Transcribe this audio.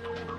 you